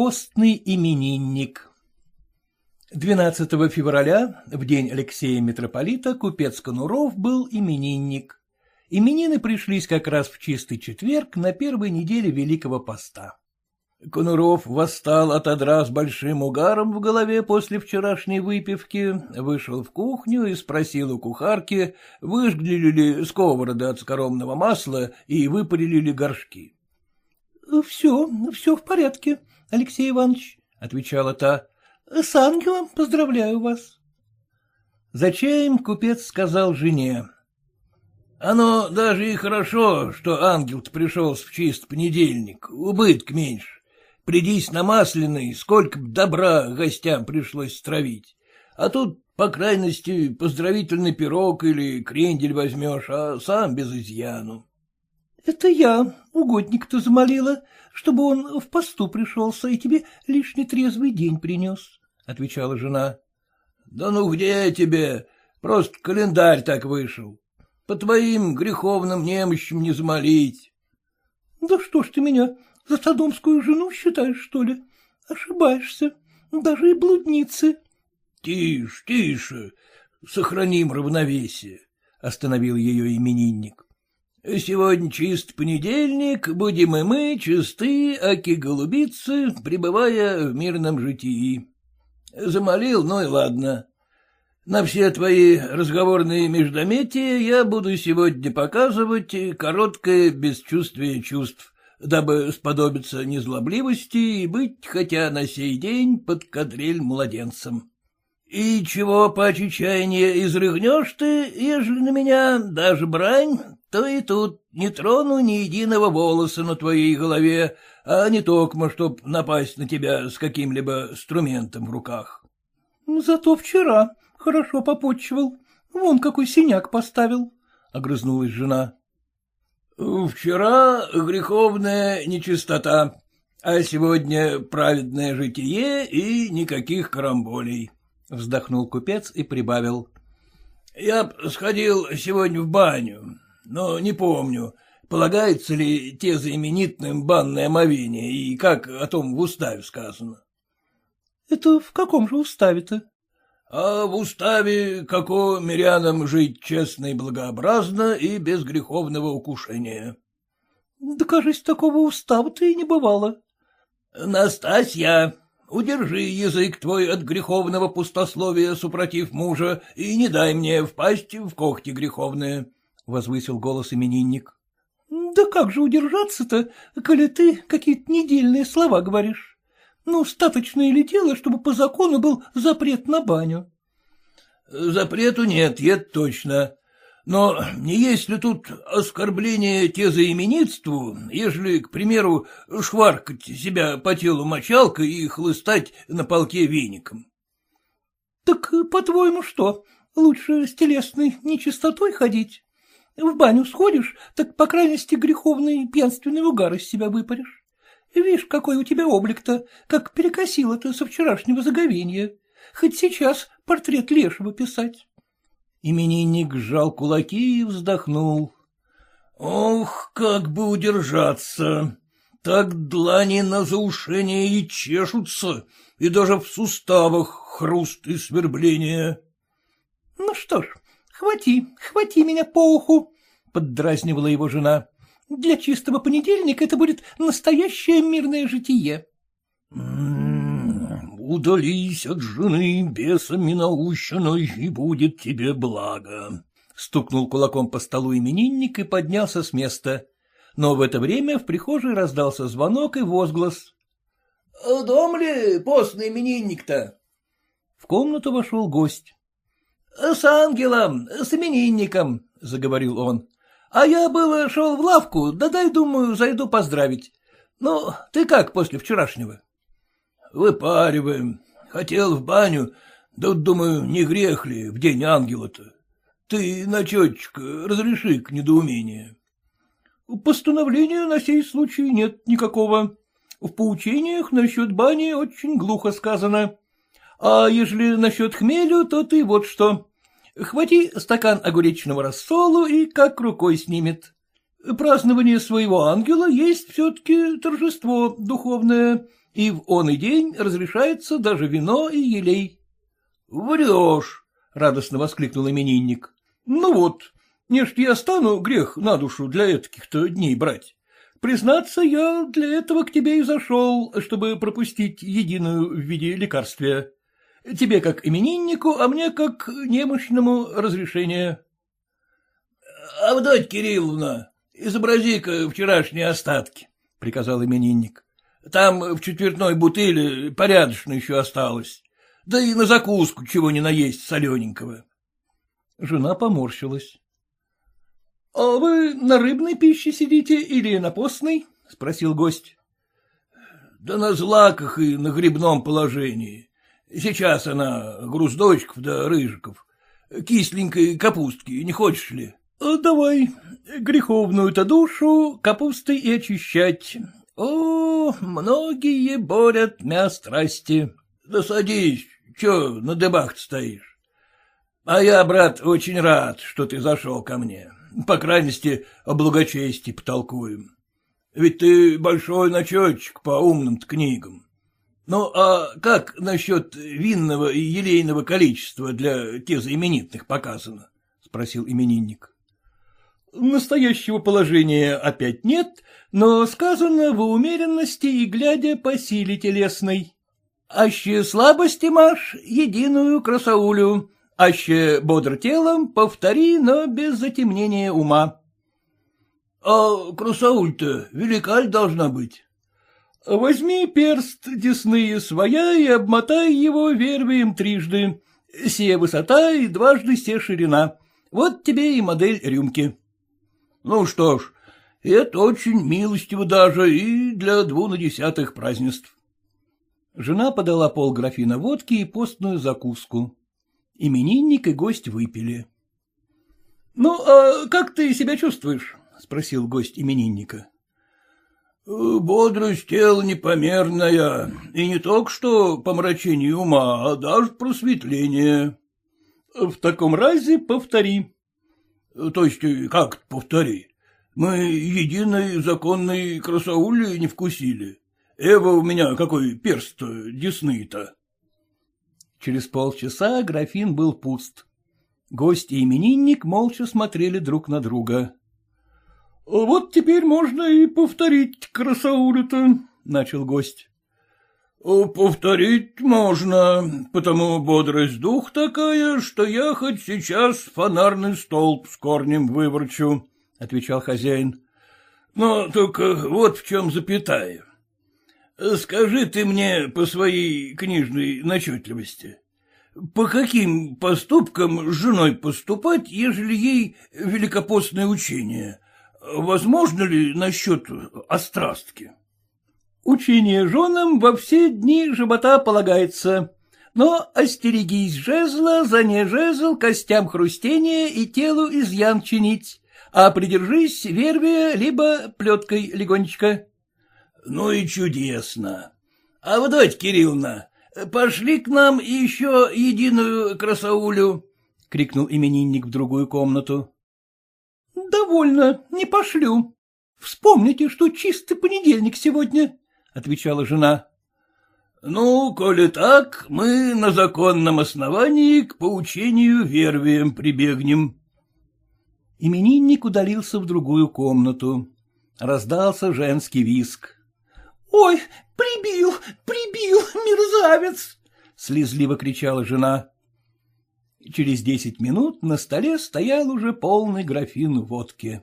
Постный именинник 12 февраля, в день Алексея Митрополита, купец Конуров был именинник. Именины пришлись как раз в чистый четверг на первой неделе Великого Поста. Конуров восстал от одра с большим угаром в голове после вчерашней выпивки, вышел в кухню и спросил у кухарки, выжгли ли сковороды от скоромного масла и выпарили ли горшки. — Все, все в порядке, Алексей Иванович, — отвечала та. — С ангелом поздравляю вас. За чаем купец сказал жене. — Оно даже и хорошо, что ангел пришел в чист понедельник, убыток меньше. Придись на масляный, сколько б добра гостям пришлось стравить. А тут, по крайности, поздравительный пирог или крендель возьмешь, а сам без изъяну. — Это я угодник-то замолила, чтобы он в посту пришелся и тебе лишний трезвый день принес, — отвечала жена. — Да ну где тебе? Просто календарь так вышел. По твоим греховным немощам не замолить. — Да что ж ты меня за садомскую жену считаешь, что ли? Ошибаешься. Даже и блудницы. — Тише, тише. Сохраним равновесие, — остановил ее именинник. — Сегодня чист понедельник, будем и мы чисты, аки голубицы, пребывая в мирном житии. Замолил, ну и ладно. На все твои разговорные междометия я буду сегодня показывать короткое бесчувствие чувств, дабы сподобиться незлобливости и быть хотя на сей день под кадриль младенцем. И чего паче чаяния изрыгнешь ты, ежели на меня даже брань, то и тут не трону ни единого волоса на твоей голове, а не токмо, чтоб напасть на тебя с каким-либо инструментом в руках. — Зато вчера хорошо попотчевал, вон какой синяк поставил, — огрызнулась жена. Вчера греховная нечистота, а сегодня праведное житие и никаких карамболей, — вздохнул купец и прибавил. — Я сходил сегодня в баню, но не помню, полагается ли те за именитным банное омовение и как о том в уставе сказано. — Это в каком же уставе-то? А в уставе, како мирянам жить честно и благообразно и без греховного укушения. — Да, кажется, такого устава-то и не бывало. — Настасья, удержи язык твой от греховного пустословия, супротив мужа, и не дай мне впасть в когти греховные, — возвысил голос именинник. — Да как же удержаться-то, коли ты какие-то недельные слова говоришь? Ну, статочное ли дело, чтобы по закону был запрет на баню? — Запрету нет, это точно. Но не есть ли тут оскорбление тезоименитству, ежели, к примеру, шваркать себя по телу мочалкой и хлыстать на полке веником? — Так, по-твоему, что, лучше с телесной нечистотой ходить? В баню сходишь, так, по крайности, греховный пьянственный угар из себя выпаришь. Видишь, какой у тебя облик-то, как перекосило-то со вчерашнего заговенья. Хоть сейчас портрет Лешего писать. Именинник сжал кулаки и вздохнул. Ох, как бы удержаться! Так длани на заушение и чешутся, и даже в суставах хруст и свербление. — Ну что ж, хвати, хвати меня по уху, — поддразнивала его жена. Для чистого понедельника это будет настоящее мирное житие. М-м, удались от жены бесами наущенной, и будет тебе благо. Стукнул кулаком по столу именинник и поднялся с места. Но в это время в прихожей раздался звонок и возглас. — Дом ли постный именинник-то? В комнату вошел гость. — С ангелом, с именинником, — заговорил он. А я было шел в лавку, да дай, думаю, зайду поздравить. Ну, ты как после вчерашнего? — Выпариваем. Хотел в баню, да думаю, не грех ли в день ангела-то. Ты, начетчик, разреши к недоумению. — Постановления на сей случай нет никакого. В поучениях насчет бани очень глухо сказано. А ежели насчет хмелю, то ты вот что. Хвати стакан огуречного рассолу и как рукой снимет. Празднование своего ангела есть все-таки торжество духовное, и в он и день разрешается даже вино и елей. — Врешь! — радостно воскликнул именинник. — Ну вот, не ж я стану грех на душу для таких-то дней брать. Признаться, я для этого к тебе и зашел, чтобы пропустить единую в виде лекарствия. Тебе как имениннику, а мне как немощному разрешение. — Авдотья Кирилловна, изобрази-ка вчерашние остатки, — приказал именинник. — Там в четвертной бутыле порядочно еще осталось. Да и на закуску чего не наесть солененького. Жена поморщилась. — А вы на рыбной пище сидите или на постной? — спросил гость. — Да на злаках и на грибном положении. Сейчас она груздочков да рыжиков. Кисленькой капустки не хочешь ли? А — Давай греховную-то душу капустой и очищать. О, многие борят мя страсти. — Да садись, чё на дыбах стоишь? А я, брат, очень рад, что ты зашел ко мне. По крайности, о благочестии потолкуем. Ведь ты большой начетчик по умным книгам. Ну, а как насчет винного и елейного количества для тезаименитных показано? — спросил именинник. Настоящего положения опять нет, но сказано в умеренности и глядя по силе телесной. Аще слабости маш, единую красаулю, аще бодр телом, повтори, но без затемнения ума. — А красауль-то велика ли должна быть? — Возьми перст десные своя и обмотай его вервием трижды. Сия высота и дважды се ширина. Вот тебе и модель рюмки. Ну что ж, это очень милостиво даже и для двунадесятых празднеств. Жена подала пол графина водки и постную закуску. Именинник и гость выпили. — Ну, а как ты себя чувствуешь? — спросил гость именинника. — Бодрость тела непомерная, и не только что помрачение ума, а даже просветление. — В таком разе повтори. — То есть, как повтори? Мы единой законной красаули не вкусили. Эва у меня какой перст десны-то. Через полчаса графин был пуст. Гость и именинник молча смотрели друг на друга. — Вот теперь можно и повторить красаулю-то, — начал гость. — Повторить можно, потому бодрость дух такая, что я хоть сейчас фонарный столб с корнем выворчу, — отвечал хозяин. — Но только вот в чем запятая. Скажи ты мне по своей книжной начетливости, по каким поступкам с женой поступать, ежели ей великопостное учение? Возможно ли насчет острастки? Учение женам во все дни живота полагается, но остерегись жезла, за не жезл, костям хрустения и телу изъян чинить, а придержись вервия, либо плеткой легонечко. — Ну и чудесно. А вот давайте, Кирилловна, пошли к нам еще единую красаулю, — крикнул именинник в другую комнату. — Довольно, не пошлю. Вспомните, что чистый понедельник сегодня, — отвечала жена. — Ну, коли так, мы на законном основании к поучению вервием прибегнем. Именинник удалился в другую комнату. Раздался женский виск. — Ой, прибил, прибил, мерзавец! — слезливо кричала жена. Через десять минут на столе стоял уже полный графин водки.